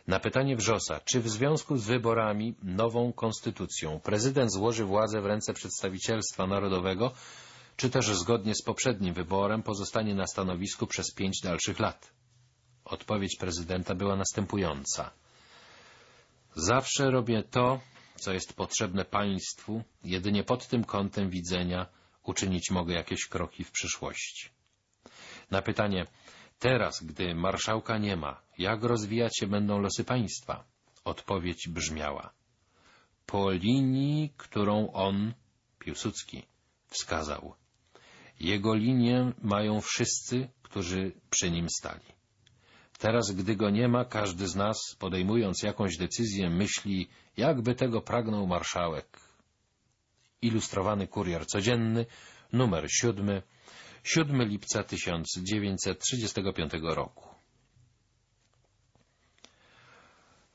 Na pytanie Wrzosa, czy w związku z wyborami, nową konstytucją, prezydent złoży władzę w ręce przedstawicielstwa narodowego, czy też zgodnie z poprzednim wyborem pozostanie na stanowisku przez pięć dalszych lat. Odpowiedź prezydenta była następująca. Zawsze robię to, co jest potrzebne państwu, jedynie pod tym kątem widzenia uczynić mogę jakieś kroki w przyszłości. Na pytanie, teraz, gdy marszałka nie ma, jak rozwijać się będą losy państwa? Odpowiedź brzmiała. Po linii, którą on, Piłsudski, wskazał. Jego linię mają wszyscy, którzy przy nim stali. Teraz, gdy go nie ma, każdy z nas, podejmując jakąś decyzję, myśli, jakby tego pragnął marszałek. Ilustrowany kurier codzienny, numer siódmy, 7 lipca 1935 roku.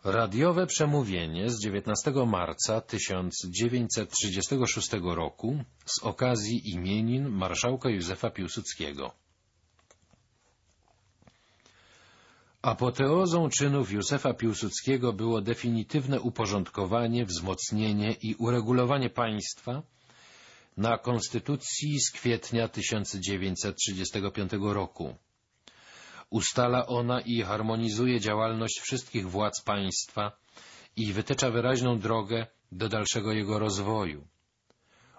Radiowe przemówienie z 19 marca 1936 roku z okazji imienin marszałka Józefa Piłsudskiego. Apoteozą czynów Józefa Piłsudskiego było definitywne uporządkowanie, wzmocnienie i uregulowanie państwa na Konstytucji z kwietnia 1935 roku. Ustala ona i harmonizuje działalność wszystkich władz państwa i wytycza wyraźną drogę do dalszego jego rozwoju.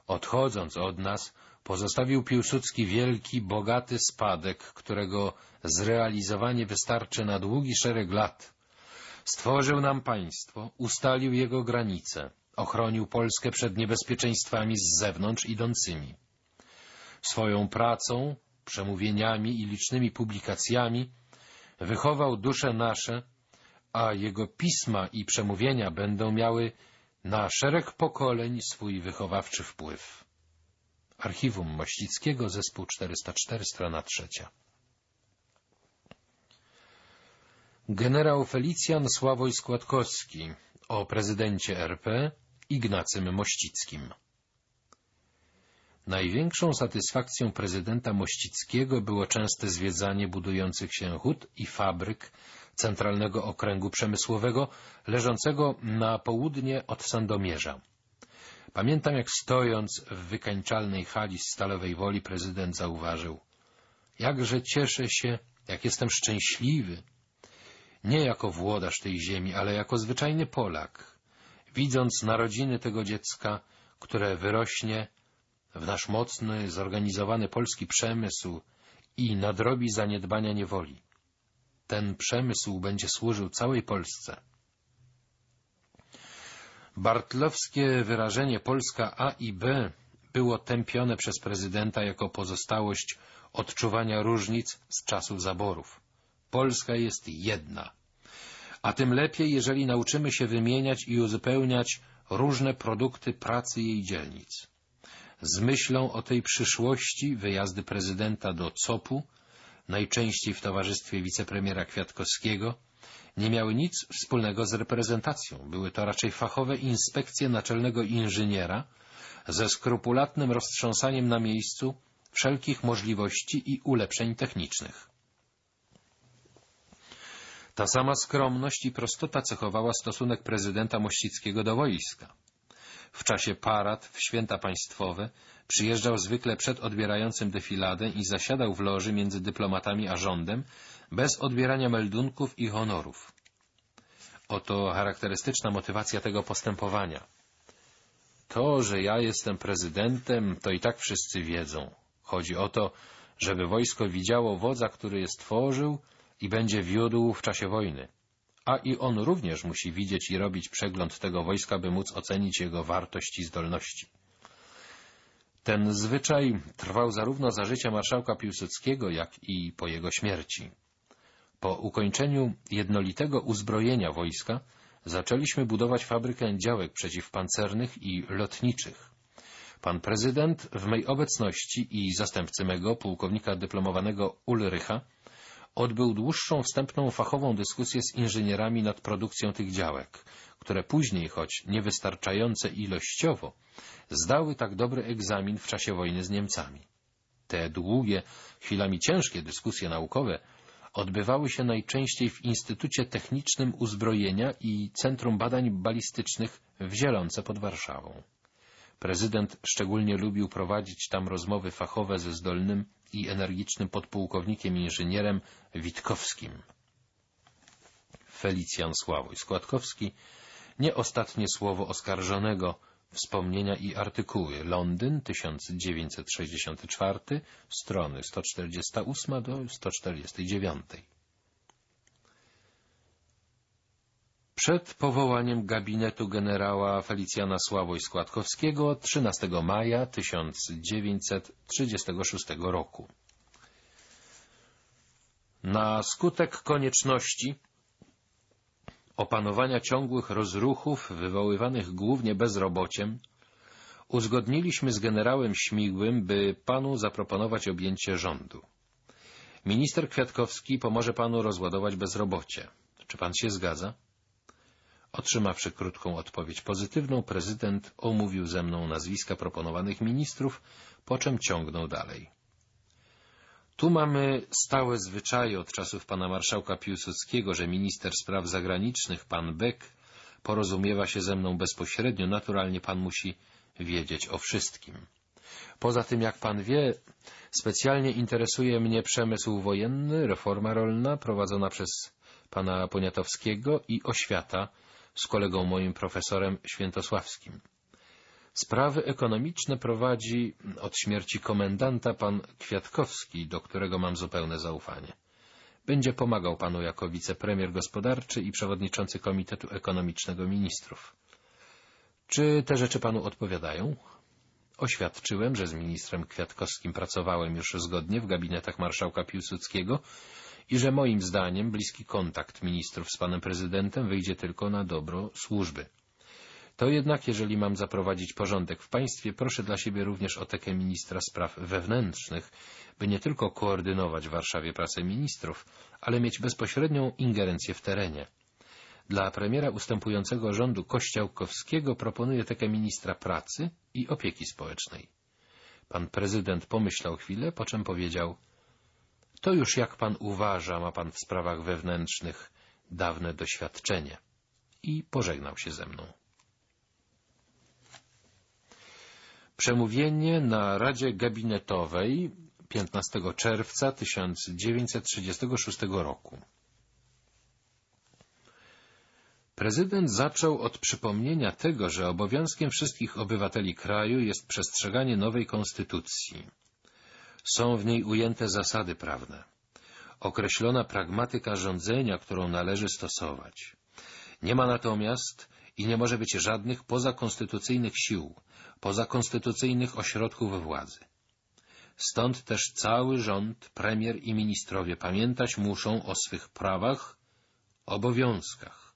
Odchodząc od nas, pozostawił Piłsudski wielki, bogaty spadek, którego zrealizowanie wystarczy na długi szereg lat. Stworzył nam państwo, ustalił jego granice, ochronił Polskę przed niebezpieczeństwami z zewnątrz idącymi. Swoją pracą, przemówieniami i licznymi publikacjami wychował dusze nasze, a jego pisma i przemówienia będą miały na szereg pokoleń swój wychowawczy wpływ. Archiwum Mościckiego, zespół 404, strona trzecia. Generał Felicjan Sławoj Składkowski o prezydencie RP Ignacym Mościckim. Największą satysfakcją prezydenta Mościckiego było częste zwiedzanie budujących się hut i fabryk Centralnego Okręgu Przemysłowego leżącego na południe od Sandomierza. Pamiętam, jak stojąc w wykańczalnej hali Stalowej Woli prezydent zauważył — jakże cieszę się, jak jestem szczęśliwy, nie jako włodarz tej ziemi, ale jako zwyczajny Polak, widząc narodziny tego dziecka, które wyrośnie w nasz mocny, zorganizowany polski przemysł i nadrobi zaniedbania niewoli. Ten przemysł będzie służył całej Polsce. Bartlowskie wyrażenie Polska A i B było tępione przez prezydenta jako pozostałość odczuwania różnic z czasów zaborów. Polska jest jedna. A tym lepiej, jeżeli nauczymy się wymieniać i uzupełniać różne produkty pracy jej dzielnic. Z myślą o tej przyszłości wyjazdy prezydenta do COP-u, najczęściej w towarzystwie wicepremiera Kwiatkowskiego, nie miały nic wspólnego z reprezentacją. Były to raczej fachowe inspekcje naczelnego inżyniera ze skrupulatnym roztrząsaniem na miejscu wszelkich możliwości i ulepszeń technicznych. Ta sama skromność i prostota cechowała stosunek prezydenta Mościckiego do wojska. W czasie parad, w święta państwowe, przyjeżdżał zwykle przed odbierającym defiladę i zasiadał w loży między dyplomatami a rządem, bez odbierania meldunków i honorów. Oto charakterystyczna motywacja tego postępowania. To, że ja jestem prezydentem, to i tak wszyscy wiedzą. Chodzi o to, żeby wojsko widziało wodza, który je stworzył i będzie wiódł w czasie wojny a i on również musi widzieć i robić przegląd tego wojska, by móc ocenić jego wartość i zdolności. Ten zwyczaj trwał zarówno za życia marszałka Piłsudskiego, jak i po jego śmierci. Po ukończeniu jednolitego uzbrojenia wojska zaczęliśmy budować fabrykę działek przeciwpancernych i lotniczych. Pan prezydent w mej obecności i zastępcy mego, pułkownika dyplomowanego Ulrycha, odbył dłuższą wstępną fachową dyskusję z inżynierami nad produkcją tych działek, które później, choć niewystarczające ilościowo, zdały tak dobry egzamin w czasie wojny z Niemcami. Te długie, chwilami ciężkie dyskusje naukowe odbywały się najczęściej w Instytucie Technicznym Uzbrojenia i Centrum Badań Balistycznych w Zielonce pod Warszawą. Prezydent szczególnie lubił prowadzić tam rozmowy fachowe ze zdolnym i energicznym podpułkownikiem inżynierem Witkowskim. Felicjan Sławoj Składkowski, nie ostatnie słowo oskarżonego, wspomnienia i artykuły. Londyn, 1964, strony 148 do 149. Przed powołaniem gabinetu generała Felicjana Sławoj-Składkowskiego 13 maja 1936 roku. Na skutek konieczności opanowania ciągłych rozruchów wywoływanych głównie bezrobociem, uzgodniliśmy z generałem Śmigłym, by panu zaproponować objęcie rządu. Minister Kwiatkowski pomoże panu rozładować bezrobocie. Czy pan się zgadza? Otrzymawszy krótką odpowiedź pozytywną, prezydent omówił ze mną nazwiska proponowanych ministrów, po czym ciągnął dalej. Tu mamy stałe zwyczaje od czasów pana marszałka Piłsudskiego, że minister spraw zagranicznych, pan Beck, porozumiewa się ze mną bezpośrednio. Naturalnie pan musi wiedzieć o wszystkim. Poza tym, jak pan wie, specjalnie interesuje mnie przemysł wojenny, reforma rolna prowadzona przez pana Poniatowskiego i oświata z kolegą moim profesorem Świętosławskim. Sprawy ekonomiczne prowadzi od śmierci komendanta pan Kwiatkowski, do którego mam zupełne zaufanie. Będzie pomagał panu jako wicepremier gospodarczy i przewodniczący Komitetu Ekonomicznego Ministrów. Czy te rzeczy panu odpowiadają? Oświadczyłem, że z ministrem Kwiatkowskim pracowałem już zgodnie w gabinetach marszałka Piłsudskiego i że moim zdaniem bliski kontakt ministrów z panem prezydentem wyjdzie tylko na dobro służby. To jednak, jeżeli mam zaprowadzić porządek w państwie, proszę dla siebie również otekę ministra spraw wewnętrznych, by nie tylko koordynować w Warszawie pracę ministrów, ale mieć bezpośrednią ingerencję w terenie. Dla premiera ustępującego rządu Kościałkowskiego proponuję tekę ministra pracy i opieki społecznej. Pan prezydent pomyślał chwilę, po czym powiedział — To już jak pan uważa, ma pan w sprawach wewnętrznych dawne doświadczenie. I pożegnał się ze mną. Przemówienie na Radzie Gabinetowej 15 czerwca 1936 roku. Prezydent zaczął od przypomnienia tego, że obowiązkiem wszystkich obywateli kraju jest przestrzeganie nowej konstytucji. Są w niej ujęte zasady prawne, określona pragmatyka rządzenia, którą należy stosować. Nie ma natomiast i nie może być żadnych pozakonstytucyjnych sił, pozakonstytucyjnych ośrodków władzy. Stąd też cały rząd, premier i ministrowie pamiętać muszą o swych prawach, obowiązkach.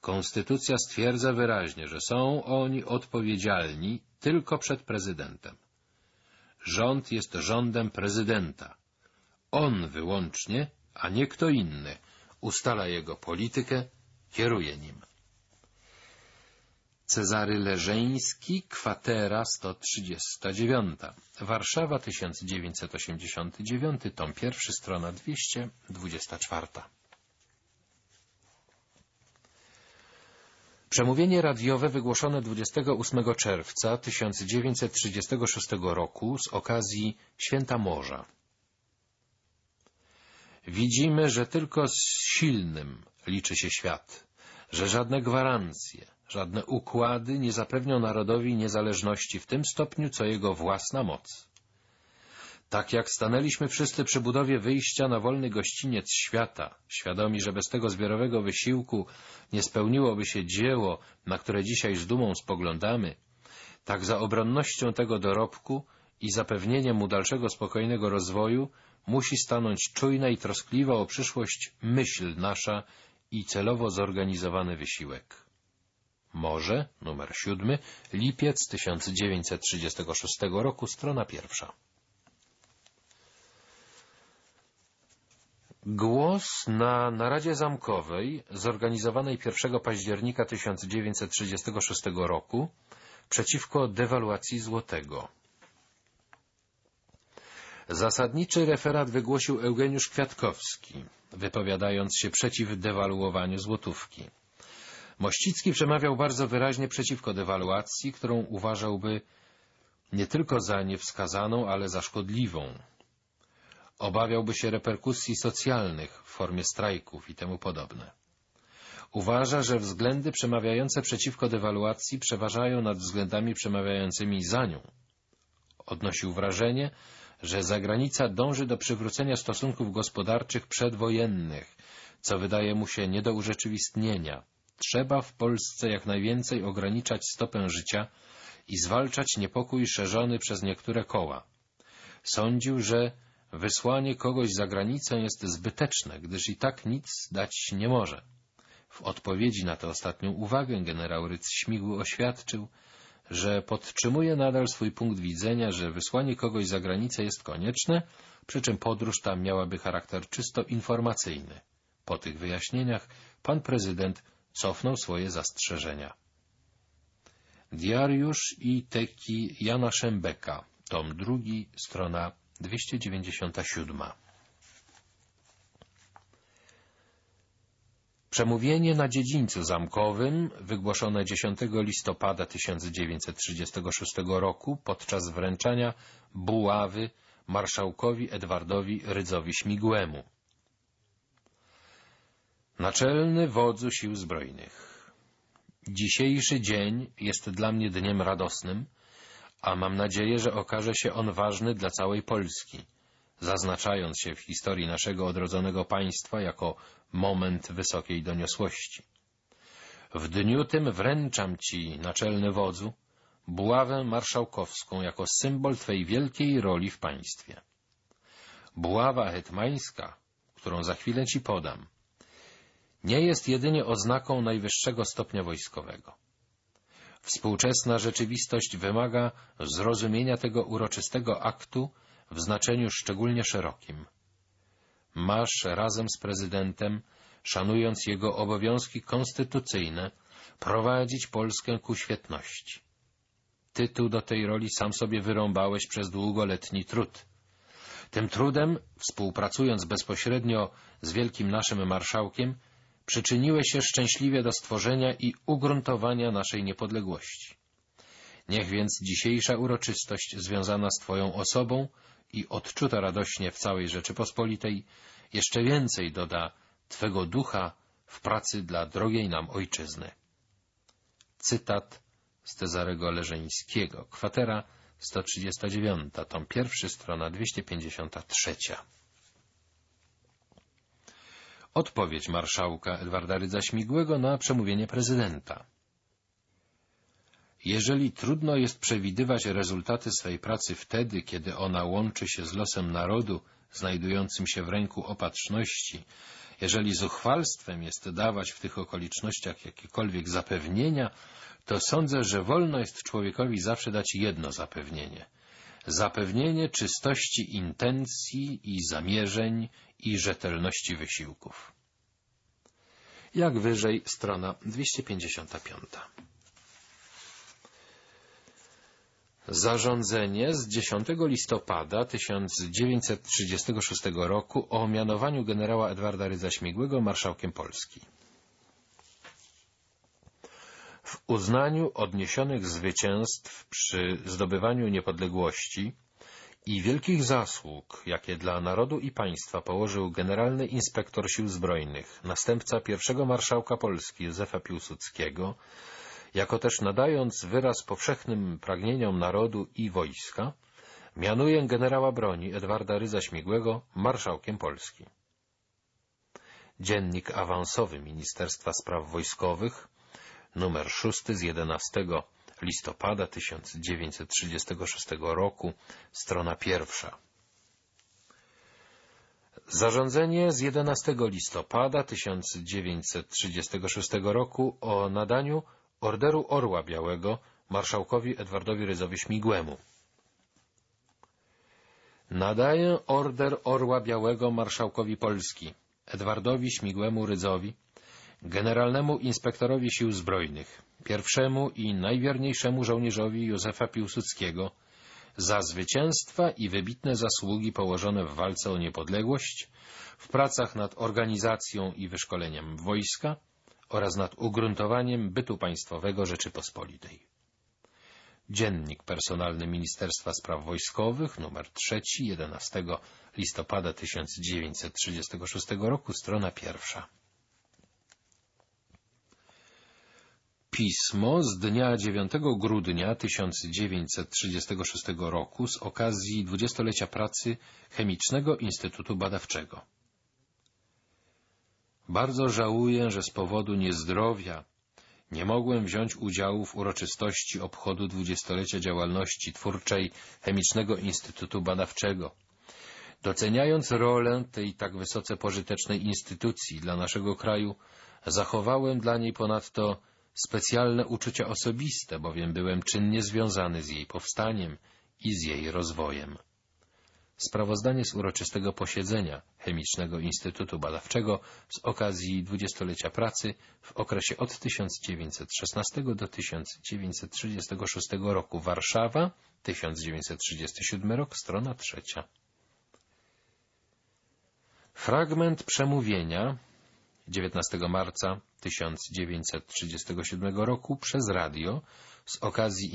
Konstytucja stwierdza wyraźnie, że są oni odpowiedzialni tylko przed prezydentem. Rząd jest rządem prezydenta. On wyłącznie, a nie kto inny, ustala jego politykę, kieruje nim. Cezary Leżeński, kwatera 139. Warszawa 1989, tom 1, strona 224. Przemówienie radiowe wygłoszone 28 czerwca 1936 roku z okazji Święta Morza. Widzimy, że tylko z silnym liczy się świat, że żadne gwarancje, Żadne układy nie zapewnią narodowi niezależności w tym stopniu, co jego własna moc. Tak jak stanęliśmy wszyscy przy budowie wyjścia na wolny gościniec świata, świadomi, że bez tego zbiorowego wysiłku nie spełniłoby się dzieło, na które dzisiaj z dumą spoglądamy, tak za obronnością tego dorobku i zapewnieniem mu dalszego spokojnego rozwoju musi stanąć czujna i troskliwa o przyszłość myśl nasza i celowo zorganizowany wysiłek. Morze, numer siódmy, lipiec 1936 roku, strona pierwsza. Głos na naradzie zamkowej zorganizowanej 1 października 1936 roku przeciwko dewaluacji złotego. Zasadniczy referat wygłosił Eugeniusz Kwiatkowski, wypowiadając się przeciw dewaluowaniu złotówki. Mościcki przemawiał bardzo wyraźnie przeciwko dewaluacji, którą uważałby nie tylko za niewskazaną, ale za szkodliwą. Obawiałby się reperkusji socjalnych w formie strajków i temu podobne. Uważa, że względy przemawiające przeciwko dewaluacji przeważają nad względami przemawiającymi za nią. Odnosił wrażenie, że zagranica dąży do przywrócenia stosunków gospodarczych przedwojennych, co wydaje mu się nie do urzeczywistnienia, trzeba w Polsce jak najwięcej ograniczać stopę życia i zwalczać niepokój szerzony przez niektóre koła. Sądził, że wysłanie kogoś za granicę jest zbyteczne, gdyż i tak nic dać nie może. W odpowiedzi na tę ostatnią uwagę generał Rydz Śmigły oświadczył, że podtrzymuje nadal swój punkt widzenia, że wysłanie kogoś za granicę jest konieczne, przy czym podróż ta miałaby charakter czysto informacyjny. Po tych wyjaśnieniach pan prezydent cofnął swoje zastrzeżenia. Diariusz i teki Jana Szembeka, tom drugi, strona 297. Przemówienie na dziedzińcu zamkowym, wygłoszone 10 listopada 1936 roku podczas wręczania buławy marszałkowi Edwardowi Rydzowi Śmigłemu. Naczelny wodzu Sił Zbrojnych. Dzisiejszy dzień jest dla mnie dniem radosnym, a mam nadzieję, że okaże się on ważny dla całej Polski, zaznaczając się w historii naszego odrodzonego państwa jako moment wysokiej doniosłości. W dniu tym wręczam Ci, naczelny wodzu, buławę marszałkowską jako symbol Twej wielkiej roli w państwie. Buława hetmańska, którą za chwilę Ci podam, nie jest jedynie oznaką najwyższego stopnia wojskowego. Współczesna rzeczywistość wymaga zrozumienia tego uroczystego aktu w znaczeniu szczególnie szerokim. Masz razem z prezydentem, szanując jego obowiązki konstytucyjne, prowadzić Polskę ku świetności. Tytuł do tej roli sam sobie wyrąbałeś przez długoletni trud. Tym trudem, współpracując bezpośrednio z wielkim naszym marszałkiem, przyczyniłeś się szczęśliwie do stworzenia i ugruntowania naszej niepodległości. Niech więc dzisiejsza uroczystość związana z Twoją osobą i odczuta radośnie w całej Rzeczypospolitej jeszcze więcej doda Twego ducha w pracy dla drogiej nam ojczyzny. Cytat z Cezarego Leżeńskiego, kwatera 139, tom pierwszy, strona 253. Odpowiedź marszałka Edwarda Rydza Śmigłego na przemówienie prezydenta. Jeżeli trudno jest przewidywać rezultaty swej pracy wtedy, kiedy ona łączy się z losem narodu znajdującym się w ręku opatrzności, jeżeli zuchwalstwem jest dawać w tych okolicznościach jakiekolwiek zapewnienia, to sądzę, że wolno jest człowiekowi zawsze dać jedno zapewnienie. Zapewnienie czystości intencji i zamierzeń i rzetelności wysiłków. Jak wyżej, strona 255. Zarządzenie z 10 listopada 1936 roku o mianowaniu generała Edwarda Rydza Śmigłego marszałkiem Polski. W uznaniu odniesionych zwycięstw przy zdobywaniu niepodległości i wielkich zasług, jakie dla narodu i państwa położył generalny inspektor sił zbrojnych, następca pierwszego marszałka Polski Józefa Piłsudskiego, jako też nadając wyraz powszechnym pragnieniom narodu i wojska, mianuje generała broni Edwarda Rydza Śmigłego marszałkiem Polski. Dziennik awansowy Ministerstwa Spraw Wojskowych, numer 6 z 11 listopada 1936 roku, strona pierwsza. Zarządzenie z 11 listopada 1936 roku o nadaniu Orderu Orła Białego marszałkowi Edwardowi Rydzowi Śmigłemu. Nadaję Order Orła Białego marszałkowi Polski Edwardowi Śmigłemu Rydzowi, generalnemu inspektorowi sił zbrojnych, pierwszemu i najwierniejszemu żołnierzowi Józefa Piłsudskiego, za zwycięstwa i wybitne zasługi położone w walce o niepodległość, w pracach nad organizacją i wyszkoleniem wojska oraz nad ugruntowaniem bytu państwowego Rzeczypospolitej. Dziennik personalny Ministerstwa Spraw Wojskowych, numer 3, 11 listopada 1936 roku, strona pierwsza. Pismo z dnia 9 grudnia 1936 roku z okazji dwudziestolecia pracy Chemicznego Instytutu Badawczego. Bardzo żałuję, że z powodu niezdrowia nie mogłem wziąć udziału w uroczystości obchodu dwudziestolecia działalności twórczej Chemicznego Instytutu Badawczego. Doceniając rolę tej tak wysoce pożytecznej instytucji dla naszego kraju, zachowałem dla niej ponadto specjalne uczucia osobiste, bowiem byłem czynnie związany z jej powstaniem i z jej rozwojem. Sprawozdanie z uroczystego posiedzenia Chemicznego Instytutu Badawczego z okazji dwudziestolecia pracy w okresie od 1916 do 1936 roku Warszawa, 1937 rok, strona trzecia. Fragment przemówienia 19 marca 1937 roku przez radio z okazji